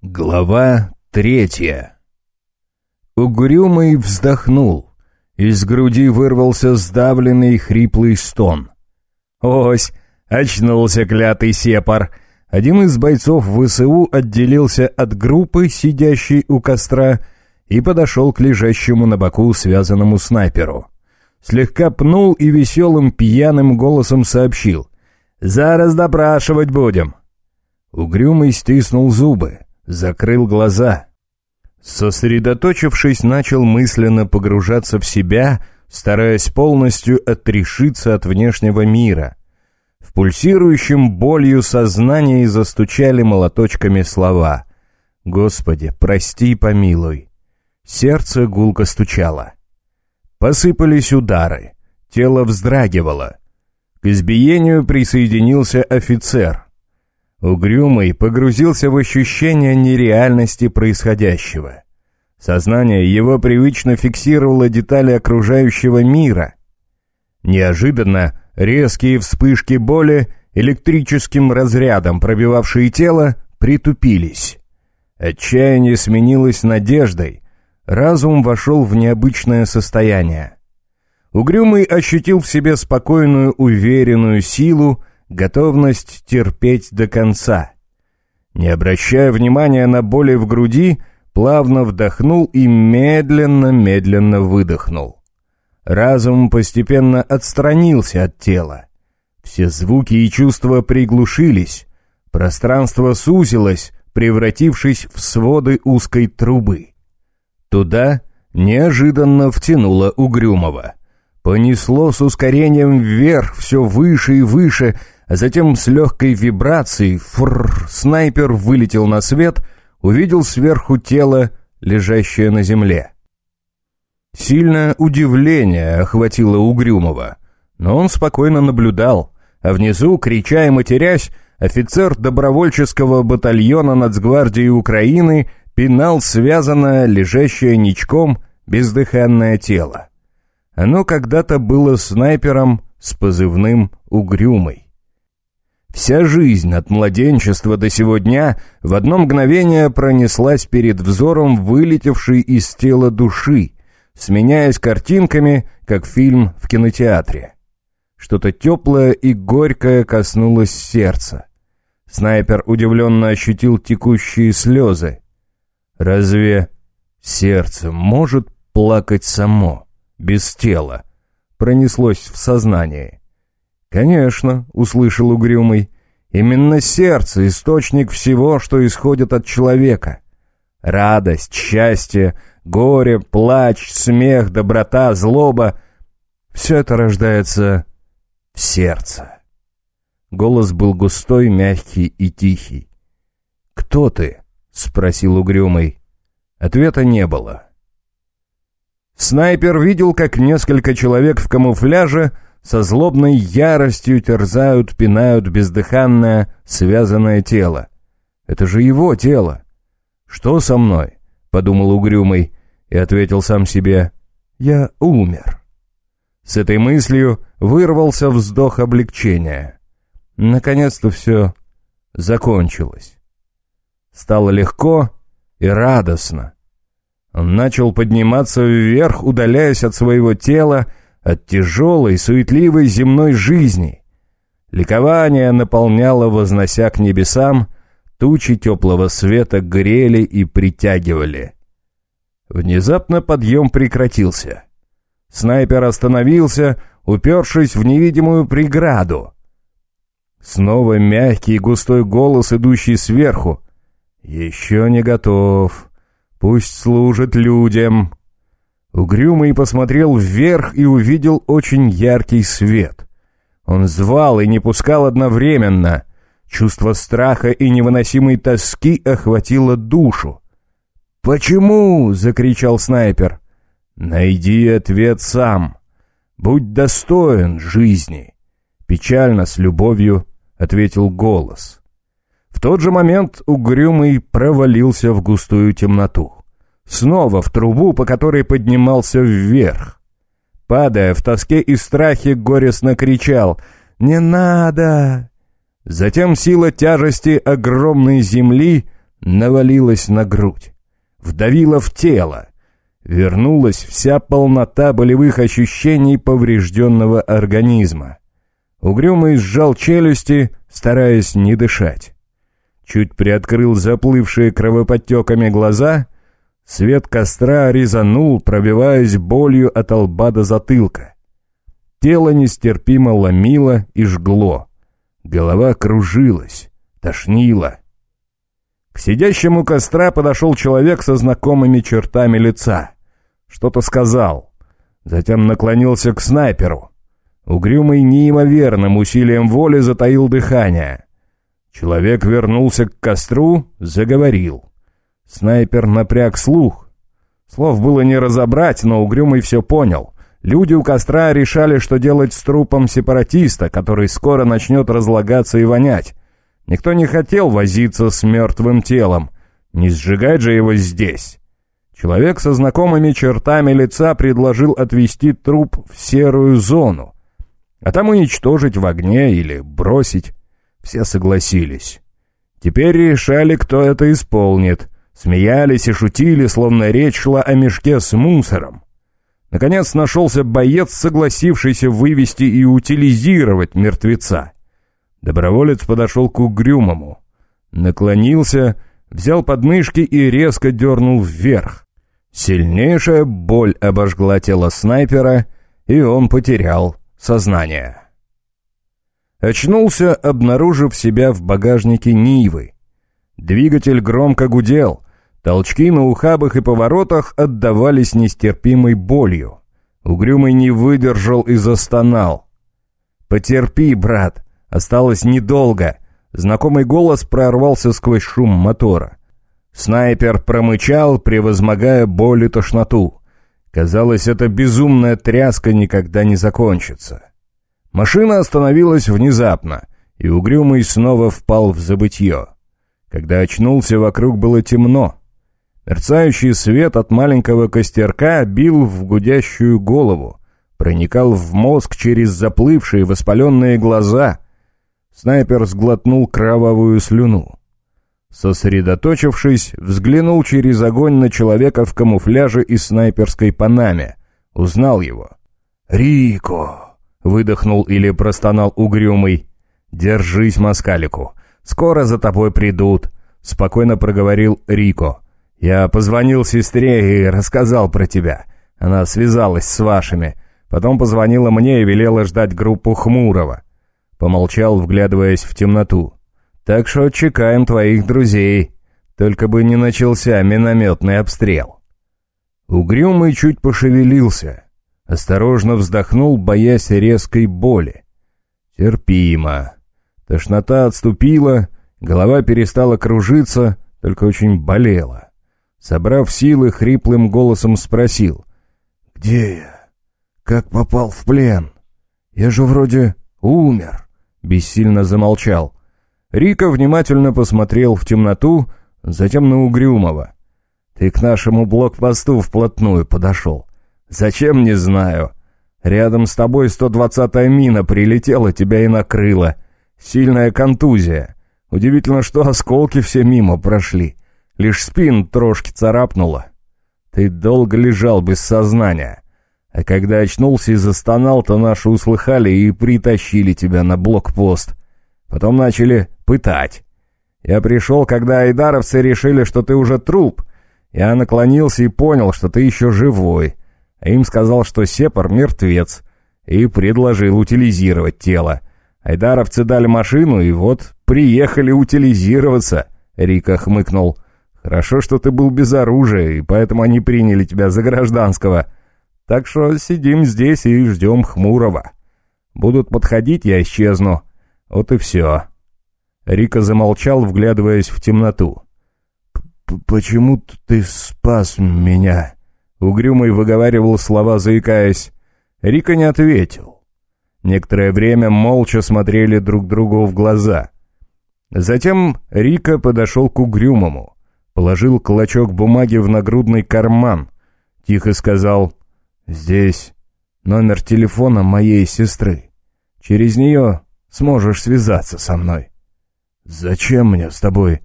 Глава третья Угрюмый вздохнул. Из груди вырвался сдавленный хриплый стон. «Ось, очнулся клятый сепар!» Один из бойцов ВСУ отделился от группы, сидящей у костра, и подошел к лежащему на боку связанному снайперу. Слегка пнул и веселым пьяным голосом сообщил. «Зараз допрашивать будем!» Угрюмый стиснул зубы закрыл глаза. Сосредоточившись, начал мысленно погружаться в себя, стараясь полностью отрешиться от внешнего мира. В пульсирующем болью сознании застучали молоточками слова «Господи, прости и помилуй». Сердце гулко стучало. Посыпались удары, тело вздрагивало. К избиению присоединился офицер — Угрюмый погрузился в ощущение нереальности происходящего. Сознание его привычно фиксировало детали окружающего мира. Неожиданно резкие вспышки боли, электрическим разрядом пробивавшие тело, притупились. Отчаяние сменилось надеждой, разум вошел в необычное состояние. Угрюмый ощутил в себе спокойную, уверенную силу, готовность терпеть до конца. Не обращая внимания на боли в груди, плавно вдохнул и медленно-медленно выдохнул. Разум постепенно отстранился от тела. Все звуки и чувства приглушились, пространство сузилось, превратившись в своды узкой трубы. Туда неожиданно втянуло Угрюмова. Понесло с ускорением вверх, все выше и выше, затем с легкой вибрацией фррр, снайпер вылетел на свет, увидел сверху тело, лежащее на земле. Сильное удивление охватило Угрюмова, но он спокойно наблюдал, а внизу, крича и матерясь, офицер добровольческого батальона нацгвардии Украины пинал связанное, лежащее ничком, бездыханное тело. Оно когда-то было снайпером с позывным «Угрюмый». Вся жизнь от младенчества до сегодня в одно мгновение пронеслась перед взором вылетевшей из тела души, сменяясь картинками, как фильм в кинотеатре. Что-то теплое и горькое коснулось сердца. Снайпер удивленно ощутил текущие слезы. Разве сердце может плакать само, без тела? Пронеслось в сознании. «Конечно», — услышал угрюмый, — «именно сердце — источник всего, что исходит от человека. Радость, счастье, горе, плач, смех, доброта, злоба — все это рождается в сердце». Голос был густой, мягкий и тихий. «Кто ты?» — спросил угрюмый. Ответа не было. Снайпер видел, как несколько человек в камуфляже — со злобной яростью терзают, пинают бездыханное, связанное тело. Это же его тело. «Что со мной?» — подумал угрюмый и ответил сам себе. «Я умер». С этой мыслью вырвался вздох облегчения. Наконец-то все закончилось. Стало легко и радостно. Он начал подниматься вверх, удаляясь от своего тела, от тяжелой, суетливой земной жизни. Ликование наполняло, вознося к небесам, тучи теплого света грели и притягивали. Внезапно подъем прекратился. Снайпер остановился, упершись в невидимую преграду. Снова мягкий густой голос, идущий сверху. «Еще не готов. Пусть служит людям. Угрюмый посмотрел вверх и увидел очень яркий свет. Он звал и не пускал одновременно. Чувство страха и невыносимой тоски охватило душу. «Почему?» — закричал снайпер. «Найди ответ сам. Будь достоин жизни». Печально, с любовью, ответил голос. В тот же момент угрюмый провалился в густую темноту. Снова в трубу, по которой поднимался вверх. Падая в тоске и страхе, горестно кричал «Не надо!». Затем сила тяжести огромной земли навалилась на грудь, вдавила в тело. Вернулась вся полнота болевых ощущений поврежденного организма. Угрюмый сжал челюсти, стараясь не дышать. Чуть приоткрыл заплывшие кровоподтеками глаза, свет костра резанул, пробиваясь болью от лба до затылка. Тело нестерпимо ломило и жгло. Голова кружилась, тошнило. К сидящему костра подошел человек со знакомыми чертами лица. Что-то сказал. Затем наклонился к снайперу. Угрюмый неимоверным усилием воли затаил дыхание. Человек вернулся к костру, заговорил. Снайпер напряг слух. Слов было не разобрать, но Угрюмый все понял. Люди у костра решали, что делать с трупом сепаратиста, который скоро начнет разлагаться и вонять. Никто не хотел возиться с мертвым телом. Не сжигать же его здесь. Человек со знакомыми чертами лица предложил отвести труп в серую зону, а там уничтожить в огне или бросить. Все согласились. Теперь решали, кто это исполнит. Смеялись и шутили, словно речь шла о мешке с мусором. Наконец нашелся боец, согласившийся вывести и утилизировать мертвеца. Доброволец подошел к угрюмому. Наклонился, взял подмышки и резко дернул вверх. Сильнейшая боль обожгла тело снайпера, и он потерял сознание. Очнулся, обнаружив себя в багажнике Нивы. Двигатель громко гудел, толчки на ухабах и поворотах отдавались нестерпимой болью. Угрюмый не выдержал и застонал. «Потерпи, брат, осталось недолго», Знакомый голос прорвался сквозь шум мотора. Снайпер промычал, превозмогая боль и тошноту. Казалось, эта безумная тряска никогда не закончится. Машина остановилась внезапно, и Угрюмый снова впал в забытье. Когда очнулся, вокруг было темно. Мерцающий свет от маленького костерка бил в гудящую голову, проникал в мозг через заплывшие воспаленные глаза. Снайпер сглотнул кровавую слюну. Сосредоточившись, взглянул через огонь на человека в камуфляже и снайперской панаме. Узнал его. «Рико!» — выдохнул или простонал угрюмый. «Держись, москалику. Скоро за тобой придут», — спокойно проговорил Рико. «Я позвонил сестре и рассказал про тебя. Она связалась с вашими. Потом позвонила мне и велела ждать группу Хмурого». Помолчал, вглядываясь в темноту. Так что чекаем твоих друзей. Только бы не начался минометный обстрел». Угрюмый чуть пошевелился. Осторожно вздохнул, боясь резкой боли. Терпимо. Тошнота отступила, голова перестала кружиться, только очень болела. Собрав силы, хриплым голосом спросил. «Где я? Как попал в плен? Я же вроде умер». Бессильно замолчал. Рика внимательно посмотрел в темноту, затем на Угрюмова. «Ты к нашему блокпосту вплотную подошел. Зачем, не знаю. Рядом с тобой 120-я мина прилетела, тебя и накрыла. Сильная контузия. Удивительно, что осколки все мимо прошли. Лишь спин трошки царапнуло. Ты долго лежал без сознания. А когда очнулся и застонал, то наши услыхали и притащили тебя на блокпост. Потом начали пытать. Я пришел, когда айдаровцы решили, что ты уже труп. Я наклонился и понял, что ты еще живой. А им сказал, что Сепар мертвец. И предложил утилизировать тело. Айдаровцы дали машину, и вот приехали утилизироваться. Рика хмыкнул. Хорошо, что ты был без оружия, и поэтому они приняли тебя за гражданского. Так что сидим здесь и ждем Хмурого. Будут подходить, я исчезну. Вот и все. Рика замолчал, вглядываясь в темноту. «Почему ты спас меня?» Угрюмый выговаривал слова, заикаясь. Рика не ответил. Некоторое время молча смотрели друг другу в глаза. Затем Рика подошел к Угрюмому, положил клочок бумаги в нагрудный карман, тихо сказал «Здесь номер телефона моей сестры. Через нее сможешь связаться со мной». «Зачем мне с тобой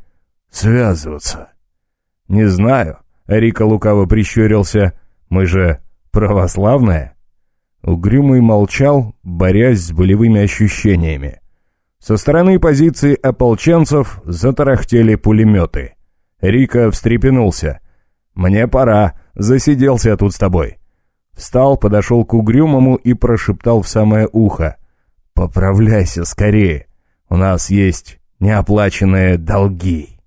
связываться?» «Не знаю», — Рика лукаво прищурился. «Мы же православная?» Угрюмый молчал, борясь с болевыми ощущениями. Со стороны позиции ополченцев затарахтели пулеметы. Рика встрепенулся. «Мне пора, засиделся тут с тобой». Встал, подошел к угрюмому и прошептал в самое ухо. «Поправляйся скорее, у нас есть неоплаченные долги».